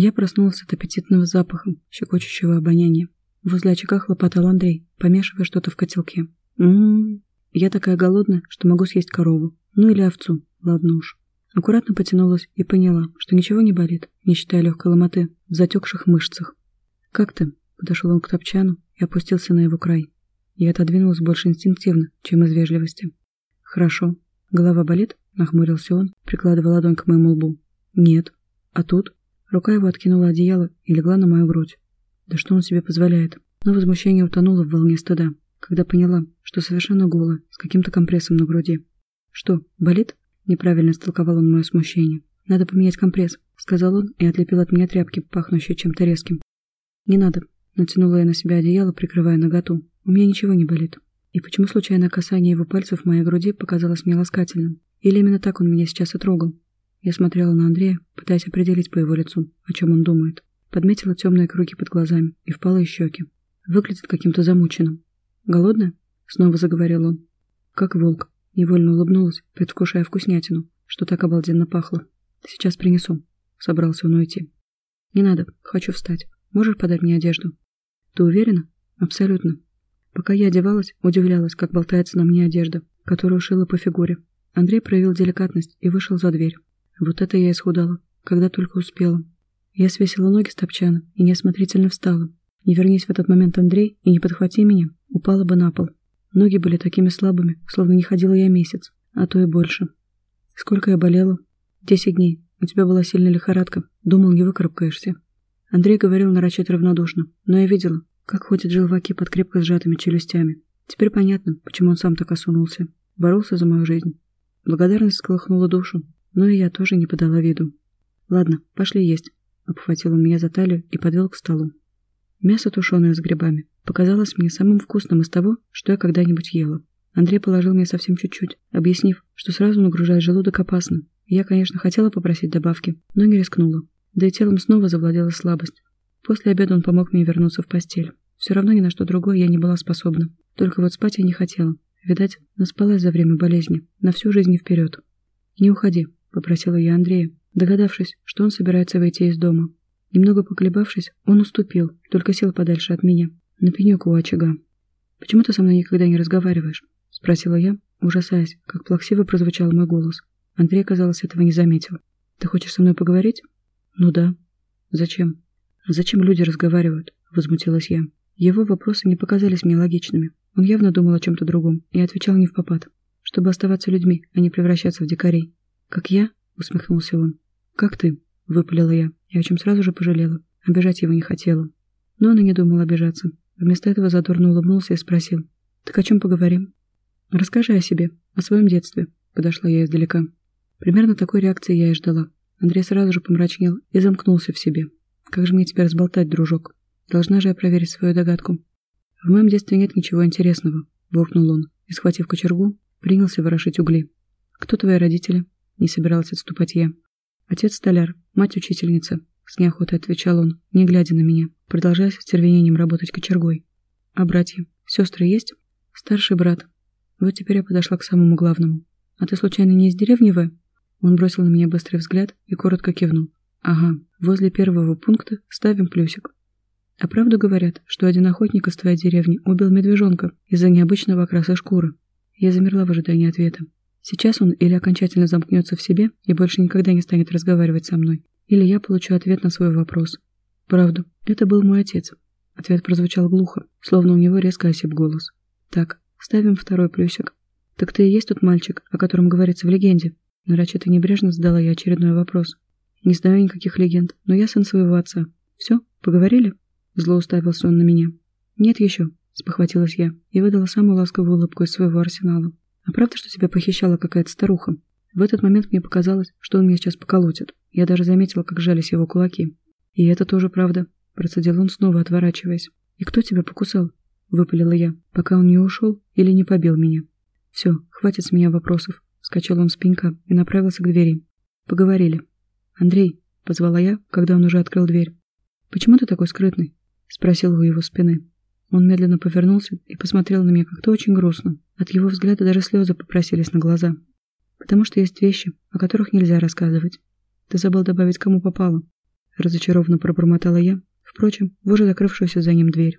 Я проснулся от аппетитного запаха, щекочущего обоняния. Возле очага хлопотал Андрей, помешивая что-то в котелке. Ммм, я такая голодная, что могу съесть корову. Ну или овцу, ладно уж. Аккуратно потянулась и поняла, что ничего не болит, не считая легкой ломоты в затекших мышцах. «Как ты?» – подошел он к топчану и опустился на его край. Я отодвинулась больше инстинктивно, чем из вежливости. «Хорошо. Голова болит?» – нахмурился он, прикладывая ладонь к моему лбу. «Нет. А тут?» Рука его откинула одеяло и легла на мою грудь. Да что он себе позволяет? Но возмущение утонуло в волне стыда, когда поняла, что совершенно голая, с каким-то компрессом на груди. «Что, болит?» Неправильно истолковал он мое смущение. «Надо поменять компресс», — сказал он и отлепил от меня тряпки, пахнущие чем-то резким. «Не надо», — натянула я на себя одеяло, прикрывая наготу. «У меня ничего не болит». И почему случайное касание его пальцев в моей груди показалось мне ласкательным? Или именно так он меня сейчас и трогал? Я смотрела на Андрея, пытаясь определить по его лицу, о чем он думает. Подметила темные круги под глазами и впалые щеки. Выглядит каким-то замученным. «Голодная?» — снова заговорил он. «Как волк». Невольно улыбнулась, предвкушая вкуснятину, что так обалденно пахло. «Сейчас принесу». Собрался он уйти. «Не надо, хочу встать. Можешь подать мне одежду?» «Ты уверена?» «Абсолютно». Пока я одевалась, удивлялась, как болтается на мне одежда, которую шила по фигуре. Андрей проявил деликатность и вышел за дверь. Вот это я исхудала, когда только успела. Я свесила ноги с топчана и неосмотрительно встала. Не вернись в этот момент Андрей и не подхвати меня, упала бы на пол. Ноги были такими слабыми, словно не ходила я месяц, а то и больше. Сколько я болела? Десять дней. У тебя была сильная лихорадка. Думал, не выкарабкаешься. Андрей говорил нарочито равнодушно, но я видела, как ходят желваки под крепко сжатыми челюстями. Теперь понятно, почему он сам так осунулся. Боролся за мою жизнь. Благодарность сколыхнула душу, но и я тоже не подала виду. «Ладно, пошли есть», — обхватил он меня за талию и подвел к столу. Мясо, тушеное с грибами, показалось мне самым вкусным из того, что я когда-нибудь ела. Андрей положил мне совсем чуть-чуть, объяснив, что сразу нагружать желудок опасно. Я, конечно, хотела попросить добавки, но не рискнула. Да и телом снова завладела слабость. После обеда он помог мне вернуться в постель. Все равно ни на что другое я не была способна. Только вот спать я не хотела. Видать, наспалась за время болезни, на всю жизнь и вперед. «Не уходи», — попросила я Андрея, догадавшись, что он собирается выйти из дома. Немного поколебавшись, он уступил, только сел подальше от меня, на пенек у очага. «Почему ты со мной никогда не разговариваешь?» — спросила я, ужасаясь, как плаксиво прозвучал мой голос. Андрей, казалось, этого не заметил. «Ты хочешь со мной поговорить?» «Ну да». «Зачем?» «Зачем люди разговаривают?» — возмутилась я. Его вопросы не показались мне логичными. Он явно думал о чем-то другом и отвечал не в попад, чтобы оставаться людьми, а не превращаться в дикарей. «Как я?» — усмехнулся он. «Как ты?» — выпалила я, и о чем сразу же пожалела. Обижать его не хотела. Но он и не думал обижаться. Вместо этого задорно улыбнулся и спросил. «Так о чем поговорим?» «Расскажи о себе, о своем детстве», — подошла я издалека. Примерно такой реакции я и ждала. Андрей сразу же помрачнел и замкнулся в себе. «Как же мне тебя разболтать, дружок? Должна же я проверить свою догадку». «В моем детстве нет ничего интересного», — буркнул он, и, схватив кочергу, принялся ворошить угли. «Кто твои родители?» — не собиралась отступать я. «Отец столяр, мать учительница», — с неохотой отвечал он, не глядя на меня, продолжая с тервенением работать кочергой. «А братья? Сестры есть?» «Старший брат». Вот теперь я подошла к самому главному. «А ты случайно не из деревни В?» Он бросил на меня быстрый взгляд и коротко кивнул. «Ага, возле первого пункта ставим плюсик». «А правду говорят, что один охотник из твоей деревни убил медвежонка из-за необычного окраса шкуры?» Я замерла в ожидании ответа. Сейчас он или окончательно замкнется в себе и больше никогда не станет разговаривать со мной, или я получу ответ на свой вопрос. Правду, это был мой отец. Ответ прозвучал глухо, словно у него резко осип голос. Так, ставим второй плюсик. Так ты и есть тот мальчик, о котором говорится в легенде? Нарочито небрежно задала я очередной вопрос. Не знаю никаких легенд, но я сын своего отца. Все, поговорили? Зло уставился он на меня. Нет еще, спохватилась я и выдала самую ласковую улыбку из своего арсенала. А правда, что тебя похищала какая-то старуха? В этот момент мне показалось, что он меня сейчас поколотит. Я даже заметила, как жались его кулаки. И это тоже правда. Процедил он снова, отворачиваясь. «И кто тебя покусал?» Выпалила я, пока он не ушел или не побил меня. «Все, хватит с меня вопросов». Скачал он с пенька и направился к двери. Поговорили. «Андрей», — позвала я, когда он уже открыл дверь. «Почему ты такой скрытный?» — спросил у его спины. Он медленно повернулся и посмотрел на меня как-то очень грустно. От его взгляда даже слезы попросились на глаза. Потому что есть вещи, о которых нельзя рассказывать. Ты забыл добавить, кому попало. разочарованно пробормотала я, впрочем, в уже закрывшуюся за ним дверь.